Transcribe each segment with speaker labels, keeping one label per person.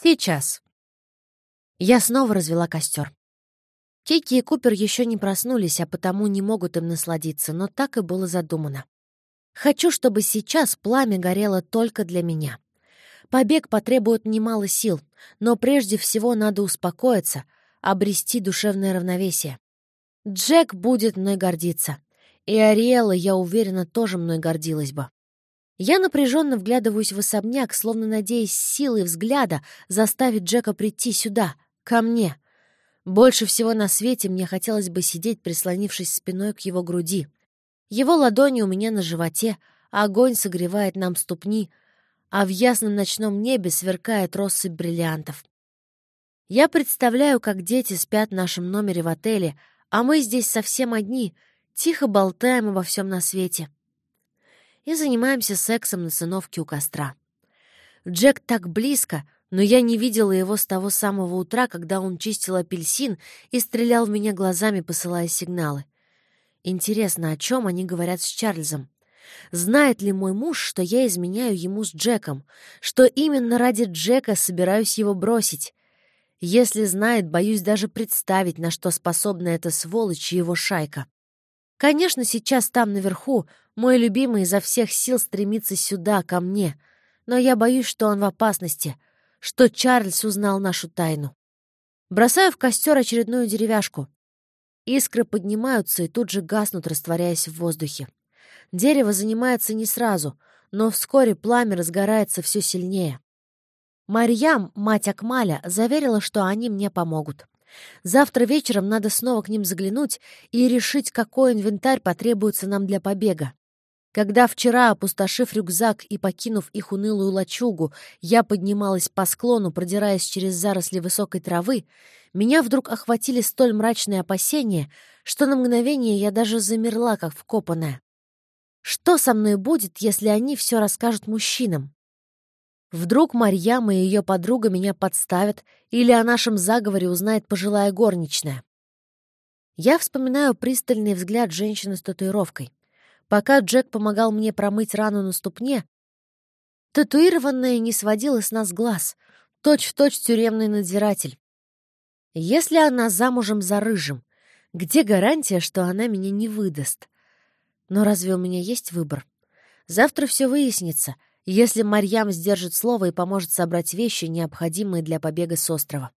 Speaker 1: Сейчас. Я снова развела костер. Кики и Купер еще не проснулись, а потому не могут им насладиться, но так и было задумано. Хочу, чтобы сейчас пламя горело только для меня. Побег потребует немало сил, но прежде всего надо успокоиться, обрести душевное равновесие. Джек будет мной гордиться. И Ариэла, я уверена, тоже мной гордилась бы. Я напряженно вглядываюсь в особняк, словно надеясь силой взгляда заставить Джека прийти сюда, ко мне. Больше всего на свете мне хотелось бы сидеть, прислонившись спиной к его груди. Его ладони у меня на животе, а огонь согревает нам ступни, а в ясном ночном небе сверкает россыпь бриллиантов. Я представляю, как дети спят в нашем номере в отеле, а мы здесь совсем одни, тихо болтаем обо всем на свете. И занимаемся сексом на сыновке у костра. Джек так близко, но я не видела его с того самого утра, когда он чистил апельсин и стрелял в меня глазами, посылая сигналы. Интересно, о чем они говорят с Чарльзом? Знает ли мой муж, что я изменяю ему с Джеком? Что именно ради Джека собираюсь его бросить? Если знает, боюсь даже представить, на что способна эта сволочь и его шайка. Конечно, сейчас там наверху мой любимый изо всех сил стремится сюда, ко мне. Но я боюсь, что он в опасности, что Чарльз узнал нашу тайну. Бросаю в костер очередную деревяшку. Искры поднимаются и тут же гаснут, растворяясь в воздухе. Дерево занимается не сразу, но вскоре пламя разгорается все сильнее. Марьям, мать Акмаля, заверила, что они мне помогут. Завтра вечером надо снова к ним заглянуть и решить, какой инвентарь потребуется нам для побега. Когда вчера, опустошив рюкзак и покинув их унылую лачугу, я поднималась по склону, продираясь через заросли высокой травы, меня вдруг охватили столь мрачные опасения, что на мгновение я даже замерла, как вкопанная. Что со мной будет, если они все расскажут мужчинам? Вдруг Марьям и ее подруга меня подставят, или о нашем заговоре узнает пожилая горничная. Я вспоминаю пристальный взгляд женщины с татуировкой. Пока Джек помогал мне промыть рану на ступне, татуированная не сводила с нас глаз, точь-в-точь точь тюремный надзиратель. Если она замужем за рыжим, где гарантия, что она меня не выдаст? Но разве у меня есть выбор? Завтра все выяснится, если Марьям сдержит слово и поможет собрать вещи, необходимые для побега с острова.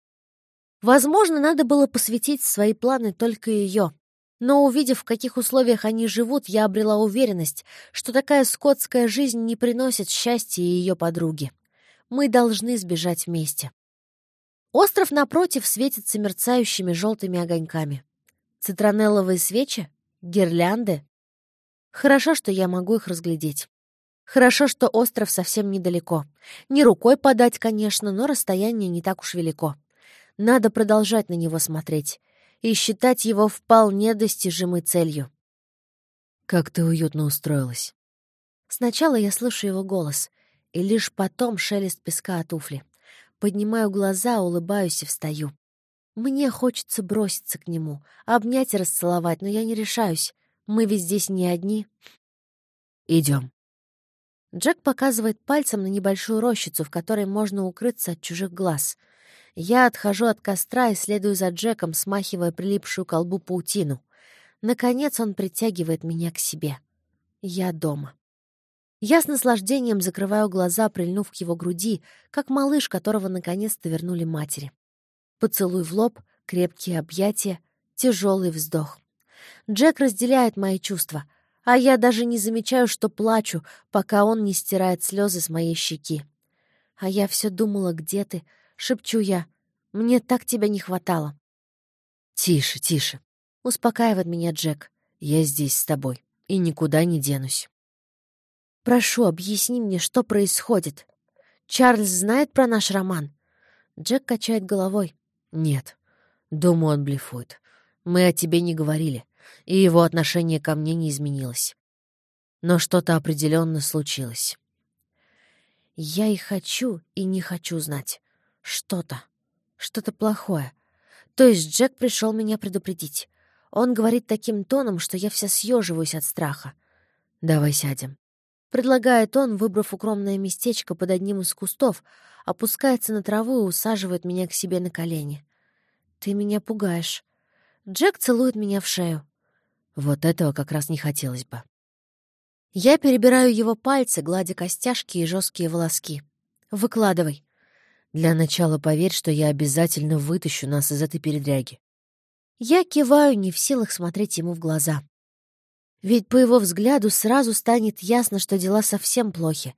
Speaker 1: Возможно, надо было посвятить свои планы только ее. Но увидев, в каких условиях они живут, я обрела уверенность, что такая скотская жизнь не приносит счастья ее подруге. Мы должны сбежать вместе. Остров напротив светится мерцающими желтыми огоньками. Цитронелловые свечи? Гирлянды? Хорошо, что я могу их разглядеть. Хорошо, что остров совсем недалеко. Не рукой подать, конечно, но расстояние не так уж велико. Надо продолжать на него смотреть и считать его вполне достижимой целью.
Speaker 2: «Как ты уютно устроилась!»
Speaker 1: Сначала я слышу его голос, и лишь потом шелест песка от туфли. Поднимаю глаза, улыбаюсь и встаю. Мне хочется броситься к нему, обнять и расцеловать, но я не решаюсь. Мы ведь здесь не одни.
Speaker 2: Идем.
Speaker 1: Джек показывает пальцем на небольшую рощицу, в которой можно укрыться от чужих глаз. Я отхожу от костра и следую за Джеком, смахивая прилипшую колбу паутину. Наконец он притягивает меня к себе. Я дома. Я с наслаждением закрываю глаза, прильнув к его груди, как малыш, которого наконец-то вернули матери. Поцелуй в лоб, крепкие объятия, тяжелый вздох. Джек разделяет мои чувства, а я даже не замечаю, что плачу, пока он не стирает слезы с моей щеки. А я все думала, где ты, шепчу я. Мне так тебя не хватало.
Speaker 2: Тише, тише.
Speaker 1: Успокаивает меня Джек.
Speaker 2: Я здесь с тобой и никуда не денусь.
Speaker 1: Прошу, объясни мне, что происходит. Чарльз знает про наш роман? Джек качает головой.
Speaker 2: Нет. Думаю, он блефует. Мы о тебе не говорили и его отношение ко мне не изменилось. Но что-то определенно случилось.
Speaker 1: Я и хочу, и не хочу знать. Что-то. Что-то плохое. То есть Джек пришел меня предупредить. Он говорит таким тоном, что я вся съеживаюсь от страха.
Speaker 2: «Давай сядем».
Speaker 1: Предлагает он, выбрав укромное местечко под одним из кустов, опускается на траву и усаживает меня к себе на колени. «Ты меня пугаешь». Джек целует меня в шею. Вот этого как раз не хотелось бы. Я перебираю его пальцы, гладя костяшки и жесткие волоски. «Выкладывай». Для начала поверь, что я обязательно вытащу нас из этой передряги. Я киваю, не в силах смотреть ему в глаза. Ведь по его взгляду сразу станет ясно, что дела совсем плохи.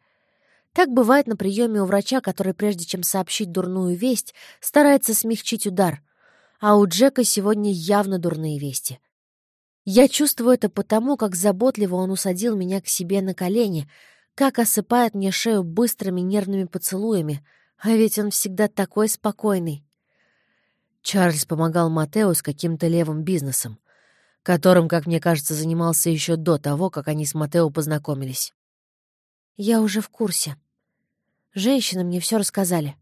Speaker 1: Так бывает на приеме у врача, который, прежде чем сообщить дурную весть, старается смягчить удар. А у Джека сегодня явно дурные вести. Я чувствую это потому, как заботливо он усадил меня к себе на колени, как осыпает мне шею быстрыми нервными поцелуями, а ведь он всегда такой спокойный. Чарльз помогал Матео с каким-то левым бизнесом которым, как мне кажется, занимался еще до того, как они с Матео познакомились. Я уже в курсе. Женщины мне все рассказали.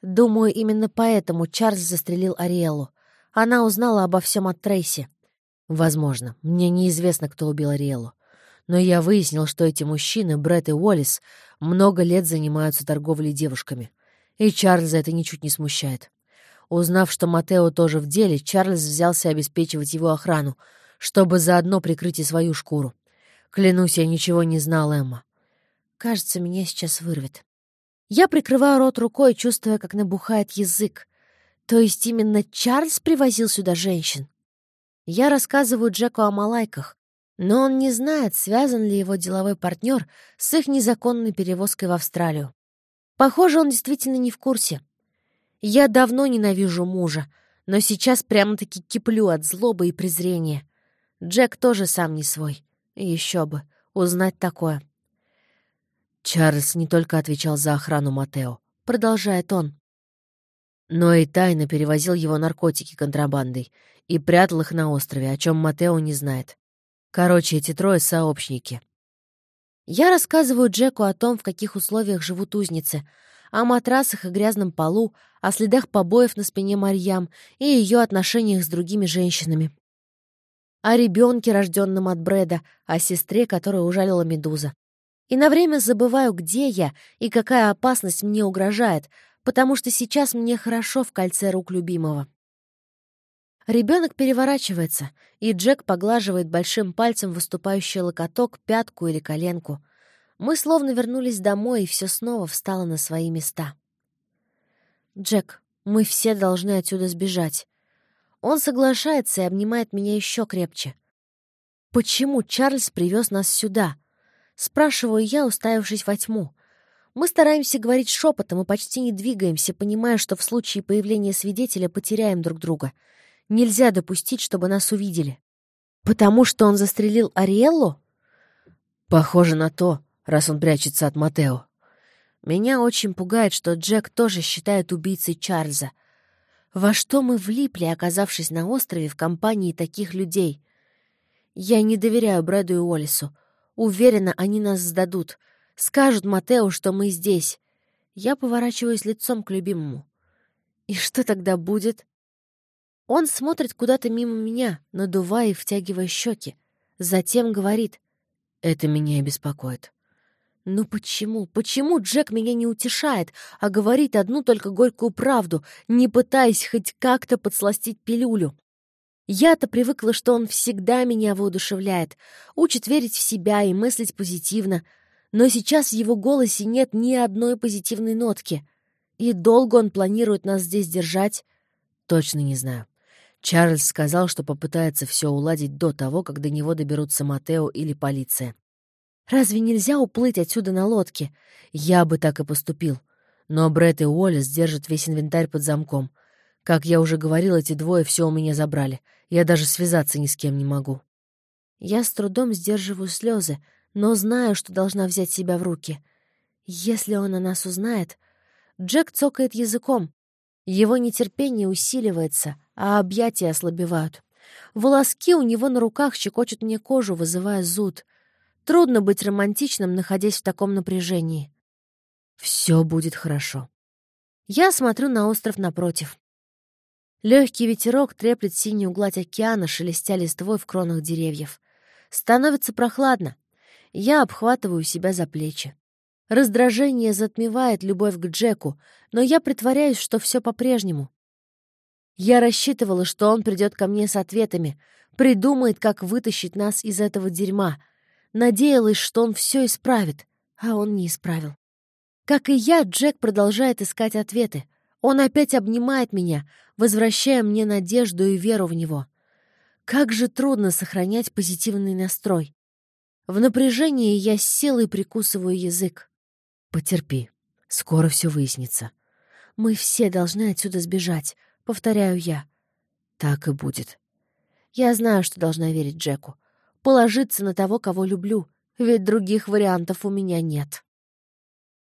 Speaker 1: Думаю, именно поэтому Чарльз застрелил Ариэлу. Она узнала обо всем от Трейси. Возможно, мне неизвестно, кто убил Ариэлу. Но я выяснил, что эти мужчины, Брэд и Уоллес, много лет занимаются торговлей девушками. И Чарльза это ничуть не смущает. Узнав, что Матео тоже в деле, Чарльз взялся обеспечивать его охрану, чтобы заодно прикрыть и свою шкуру. Клянусь, я ничего не знал, Эмма. Кажется, меня сейчас вырвет. Я прикрываю рот рукой, чувствуя, как набухает язык. То есть именно Чарльз привозил сюда женщин? Я рассказываю Джеку о малайках, но он не знает, связан ли его деловой партнер с их незаконной перевозкой в Австралию. Похоже, он действительно не в курсе. Я давно ненавижу мужа, но сейчас прямо-таки киплю от злобы и презрения. Джек тоже сам не свой. Еще бы, узнать такое. Чарльз не только отвечал за охрану Матео, продолжает он, но и тайно перевозил его наркотики контрабандой и прятал их на острове, о чем Матео не знает. Короче, эти трое — сообщники. Я рассказываю Джеку о том, в каких условиях живут узницы, о матрасах и грязном полу, о следах побоев на спине Марьям и ее отношениях с другими женщинами. О ребенке, рожденном от Брэда, о сестре, которую ужалила медуза. И на время забываю, где я и какая опасность мне угрожает, потому что сейчас мне хорошо в кольце рук любимого. Ребенок переворачивается, и Джек поглаживает большим пальцем выступающий локоток, пятку или коленку — мы словно вернулись домой, и все снова встало на свои места. «Джек, мы все должны отсюда сбежать». Он соглашается и обнимает меня еще крепче. «Почему Чарльз привез нас сюда?» Спрашиваю я, уставившись во тьму. Мы стараемся говорить шепотом и почти не двигаемся, понимая, что в случае появления свидетеля потеряем друг друга. Нельзя допустить, чтобы нас увидели. «Потому что он застрелил Ариэллу?» «Похоже на то», раз он прячется от Матео. Меня очень пугает, что Джек тоже считает убийцей Чарльза. Во что мы влипли, оказавшись на острове в компании таких людей? Я не доверяю Брэду и Уоллесу. Уверена, они нас сдадут. Скажут Матео, что мы здесь. Я поворачиваюсь лицом к любимому. И что тогда будет? Он смотрит куда-то мимо меня, надувая и втягивая щеки. Затем говорит. Это меня и беспокоит. Но почему, почему Джек меня не утешает, а говорит одну только горькую правду, не пытаясь хоть как-то подсластить пилюлю? Я-то привыкла, что он всегда меня воодушевляет, учит верить в себя и мыслить позитивно, но сейчас в его голосе нет ни одной позитивной нотки. И долго он планирует нас здесь держать? Точно не знаю. Чарльз сказал, что попытается все уладить до того, как до него доберутся Матео или полиция. Разве нельзя уплыть отсюда на лодке? Я бы так и поступил. Но Брэд и Уоллес держат весь инвентарь под замком. Как я уже говорил, эти двое все у меня забрали. Я даже связаться ни с кем не могу. Я с трудом сдерживаю слезы, но знаю, что должна взять себя в руки. Если он о нас узнает... Джек цокает языком. Его нетерпение усиливается, а объятия ослабевают. Волоски у него на руках щекочут мне кожу, вызывая зуд. Трудно быть романтичным, находясь в таком напряжении. Все будет хорошо. Я смотрю на остров напротив. Легкий ветерок треплет синюю гладь океана, шелестя листвой в кронах деревьев. Становится прохладно. Я обхватываю себя за плечи. Раздражение затмевает любовь к Джеку, но я притворяюсь, что все по-прежнему. Я рассчитывала, что он придет ко мне с ответами, придумает, как вытащить нас из этого дерьма. Надеялась, что он все исправит, а он не исправил. Как и я, Джек продолжает искать ответы. Он опять обнимает меня, возвращая мне надежду и веру в него. Как же трудно сохранять позитивный настрой. В напряжении я с силой прикусываю язык.
Speaker 2: Потерпи. Скоро все выяснится.
Speaker 1: Мы все должны отсюда сбежать, повторяю я.
Speaker 2: Так и будет.
Speaker 1: Я знаю, что должна верить Джеку. Положиться на того, кого люблю, ведь других вариантов у меня нет.